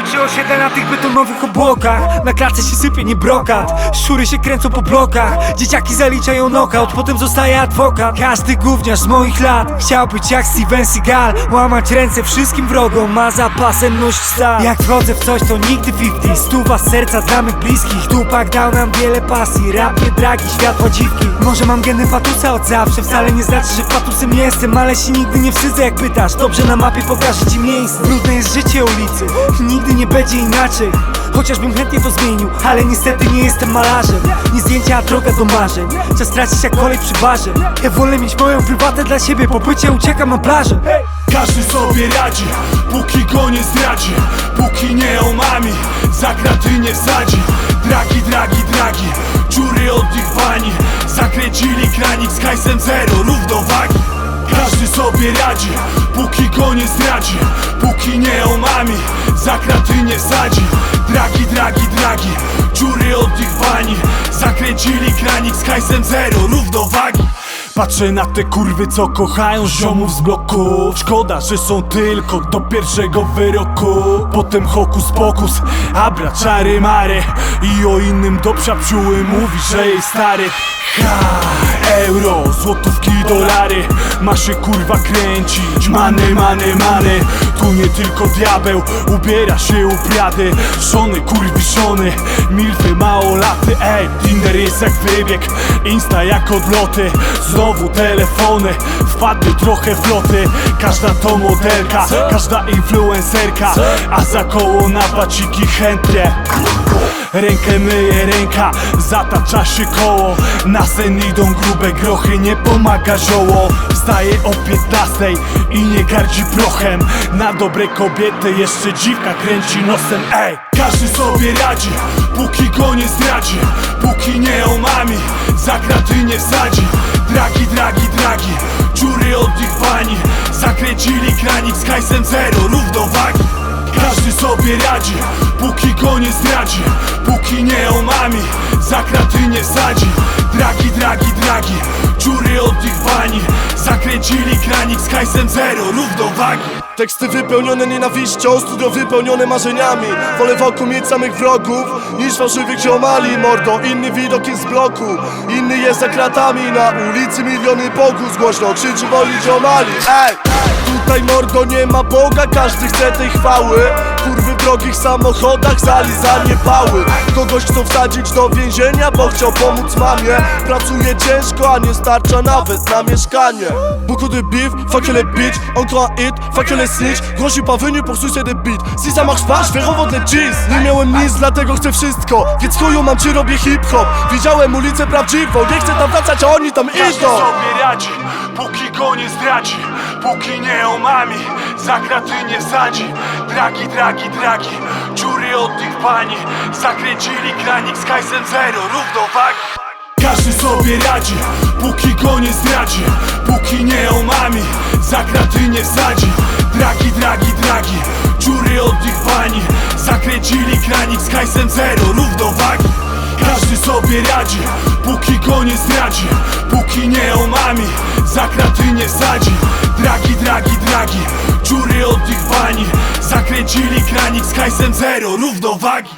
Moje osiedle na tych betonowych obłokach. Na klatce się sypie nie brokat Szury się kręcą po blokach. Dzieciaki zaliczają knockout Potem zostaje adwokat. Każdy gówniarz z moich lat Chciał być jak Steven Seagal. Łamać ręce wszystkim wrogom Ma za pasem stal. Jak wchodzę w coś to nigdy 50 Stuwa z serca mych bliskich. Tupak dał nam wiele pasji. Rap nie dragi, światła dziwki. Może mam geny patusa od zawsze Wcale nie znaczy, że patusem jestem Ale się nigdy nie wstydzę jak pytasz. Dobrze na mapie pokażę ci miejsce. Brudne jest życie ulicy. Nigdy nie będzie inaczej. Chociażbym chętnie to zmienił Ale niestety nie jestem malarzem. Nie zdjęcia, a droga do marzeń. Czas tracić jak kolej przy barze. Ja wolę mieć moją prywatę dla siebie. Po bycie uciekam na plażę. Każdy sobie radzi, póki go nie zdradzi. Póki nie omami, za kraty nie sadzi Dragi, dragi, dragi, dziury od nich wani Zakręcili kranik z hajsem zero, równowagi. Każdy sobie radzi, póki go nie zdradzi. Póki nie omami, za sadzi. Dragi, dragi, dragi, dziury od nich wani. Zakręcili kranik z hajsem zero, równowagi Patrzę na te kurwy, co kochają ziomów z bloku. Szkoda, że są tylko do pierwszego wyroku. Potem hokus pokus, abra czary mary. I o innym do psiapsiuły mówi, że jej stary. Ha, euro, złotówki, dolary. Ma się kurwa kręcić, many, many, many. Tu nie tylko diabeł, ubiera się u priady Szony, kurwi, szony, milfy, małolaty Ej, Tinder jest jak wybieg, Insta jak odloty. Znowu telefony, wpadły trochę floty Każda to modelka, każda influencerka A za koło na baciki chętnie. Rękę myje ręka, zatacza się koło. Na sen idą grube grochy, nie pomaga zioło. Wstaje o 15 i nie gardzi prochem. Na dobre kobiety jeszcze dziwka kręci nosem. Ej, każdy sobie radzi, póki go nie zdradzi. Póki nie omami, za kraty nie sadzi Dragi, dragi, dziury od nich wani Zakręcili kranik z hajsem zero, równowagi. Każdy sobie radzi, póki go nie zdradzi. Póki nie omami, za kraty nie sadzi. Dragi, dragi, dragi, dziury od nich wani Zakręcili kranik z hajsem zero, równowagi Teksty wypełnione nienawiścią, studio wypełnione marzeniami. Wolę wokół mieć samych wrogów, niż fałszywych ziomali. Mordo, inny widok jest z bloku, inny jest za kratami. Na ulicy miliony pogłos głośno krzyczy woli ziomali. Ej! Tutaj mordo nie ma Boga, każdy chce tej chwały. Kurwy w drogich samochodach zalizanie pały Kogoś chcą wsadzić do więzienia, bo chciał pomóc mamie. Pracuje ciężko, a nie starcza nawet na mieszkanie. Beaucoup beef, les bitch Encore un hit, les snitch. Gros suis pas venu pour sucer des beats Si ça marche pas, je jeans. Nie miałem nic, dlatego chcę wszystko. Więc chuju mam ci robię hip-hop. Widziałem ulicę prawdziwą, nie chcę tam wracać, a oni tam idą. Sobie radzi, póki go nie zdradzi Póki nie omami, za kraty nie sadzi. Dragi, dragi, dragi, dziury od tych pani. Zakręcili kranik z hajsem zero, równowagi. Każdy sobie radzi, póki go nie zdradzi. Póki nie omami, za kraty nie sadzi. Dragi, dragi, dragi, dziury od nich wani Zakręcili kranik z hajsem zero, równowagi. Każdy sobie radzi, póki go nie zdradzi. Póki nie omami, za kraty nie sadzi Dragi, dragi, dragi, dziury od nich wani Zakręcili kranik z hajsem zero, równowagi